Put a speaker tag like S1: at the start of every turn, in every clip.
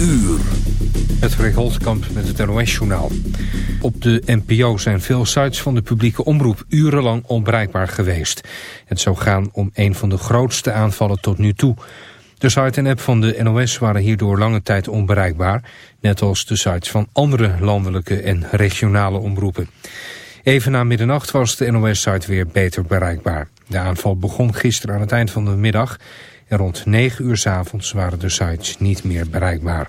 S1: Het Rick Holtkamp met het NOS-journaal. Op de NPO zijn veel sites van de publieke omroep urenlang onbereikbaar geweest. Het zou gaan om een van de grootste aanvallen tot nu toe. De site en app van de NOS waren hierdoor lange tijd onbereikbaar... net als de sites van andere landelijke en regionale omroepen. Even na middernacht was de NOS-site weer beter bereikbaar. De aanval begon gisteren aan het eind van de middag... rond 9 uur s avonds waren de sites niet meer bereikbaar.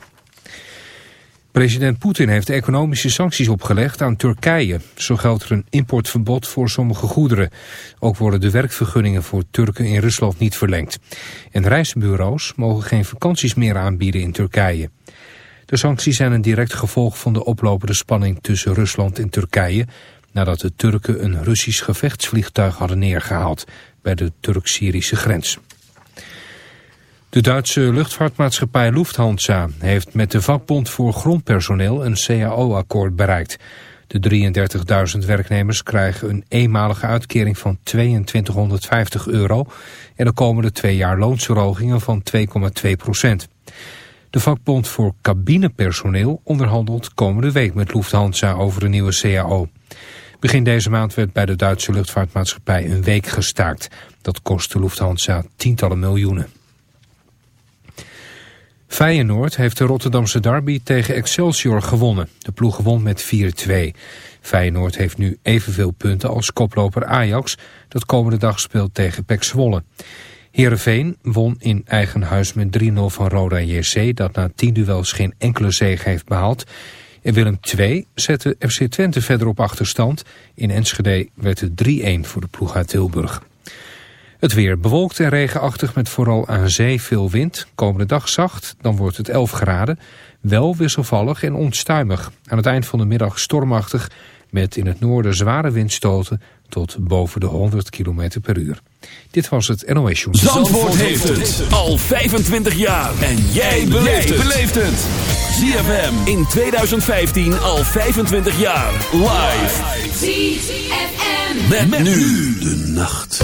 S1: President Poetin heeft economische sancties opgelegd aan Turkije. Zo geldt er een importverbod voor sommige goederen. Ook worden de werkvergunningen voor Turken in Rusland niet verlengd. En reisbureaus mogen geen vakanties meer aanbieden in Turkije. De sancties zijn een direct gevolg van de oplopende spanning tussen Rusland en Turkije... nadat de Turken een Russisch gevechtsvliegtuig hadden neergehaald bij de Turk-Syrische grens. De Duitse luchtvaartmaatschappij Lufthansa heeft met de vakbond voor grondpersoneel een CAO-akkoord bereikt. De 33.000 werknemers krijgen een eenmalige uitkering van 2250 euro en de komende twee jaar loonsverhogingen van 2,2 procent. De vakbond voor cabinepersoneel onderhandelt komende week met Lufthansa over een nieuwe CAO. Begin deze maand werd bij de Duitse luchtvaartmaatschappij een week gestaakt. Dat kostte Lufthansa tientallen miljoenen. Feyenoord heeft de Rotterdamse derby tegen Excelsior gewonnen. De ploeg won met 4-2. Feyenoord heeft nu evenveel punten als koploper Ajax... dat komende dag speelt tegen PEC Zwolle. Heerenveen won in eigen huis met 3-0 van Roda JC... dat na 10 duels geen enkele zege heeft behaald. En Willem II zette FC Twente verder op achterstand. In Enschede werd het 3-1 voor de ploeg uit Tilburg. Het weer bewolkt en regenachtig met vooral aan zee veel wind. Komende dag zacht, dan wordt het 11 graden. Wel wisselvallig en onstuimig. Aan het eind van de middag stormachtig met in het noorden zware windstoten tot boven de 100 km per uur. Dit was het NOS Journal.
S2: Zandvoort, Zandvoort heeft het al 25 jaar. En jij beleeft het. ZFM in 2015 al 25 jaar. Live. ZFM. Met, met nu de nacht.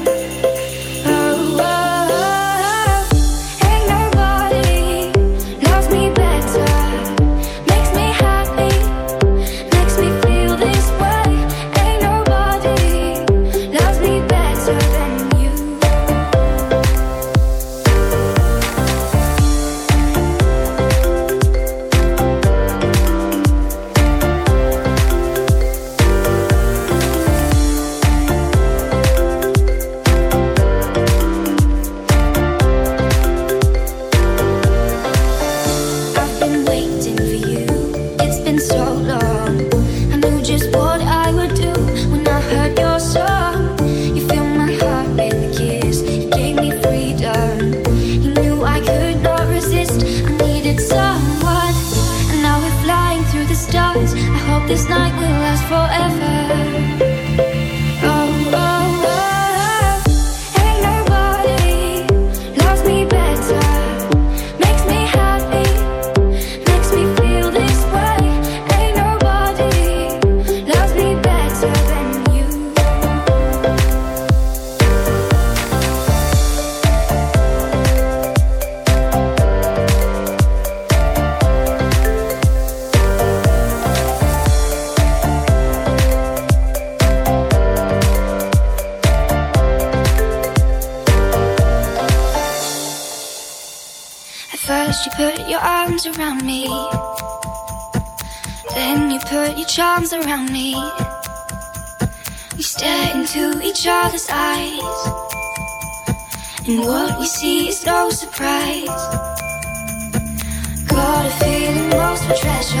S3: treasure.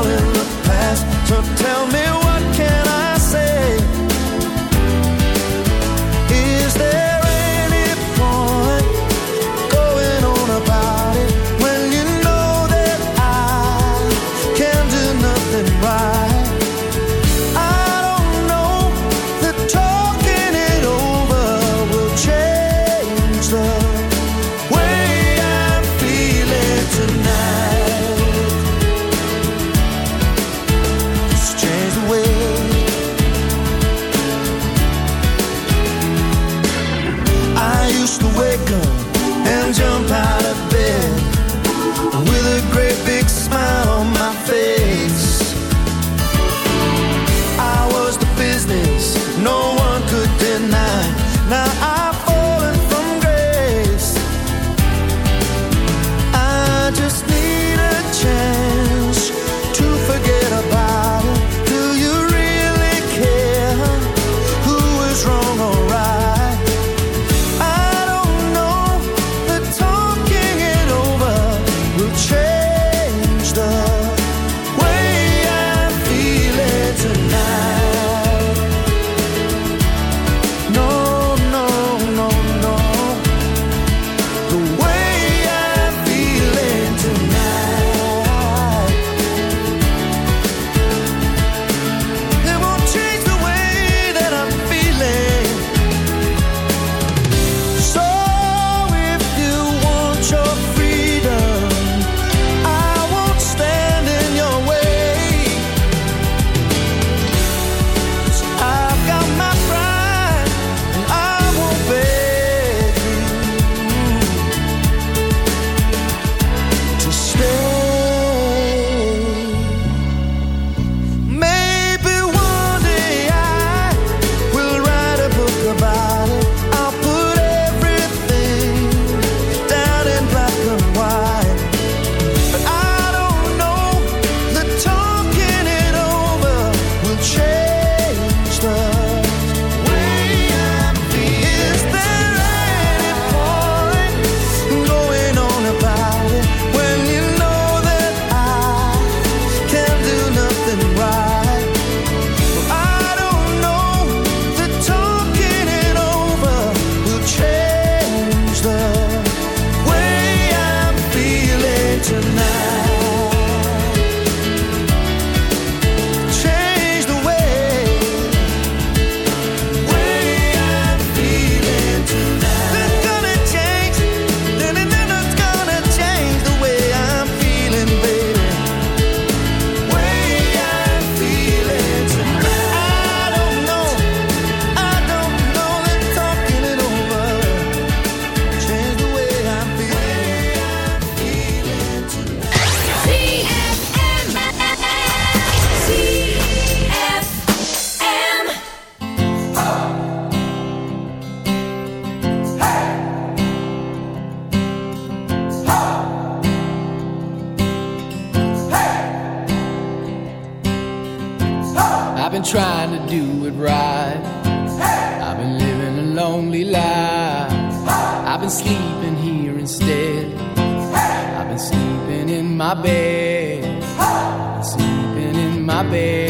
S4: all in the past. So tell me.
S5: Baby.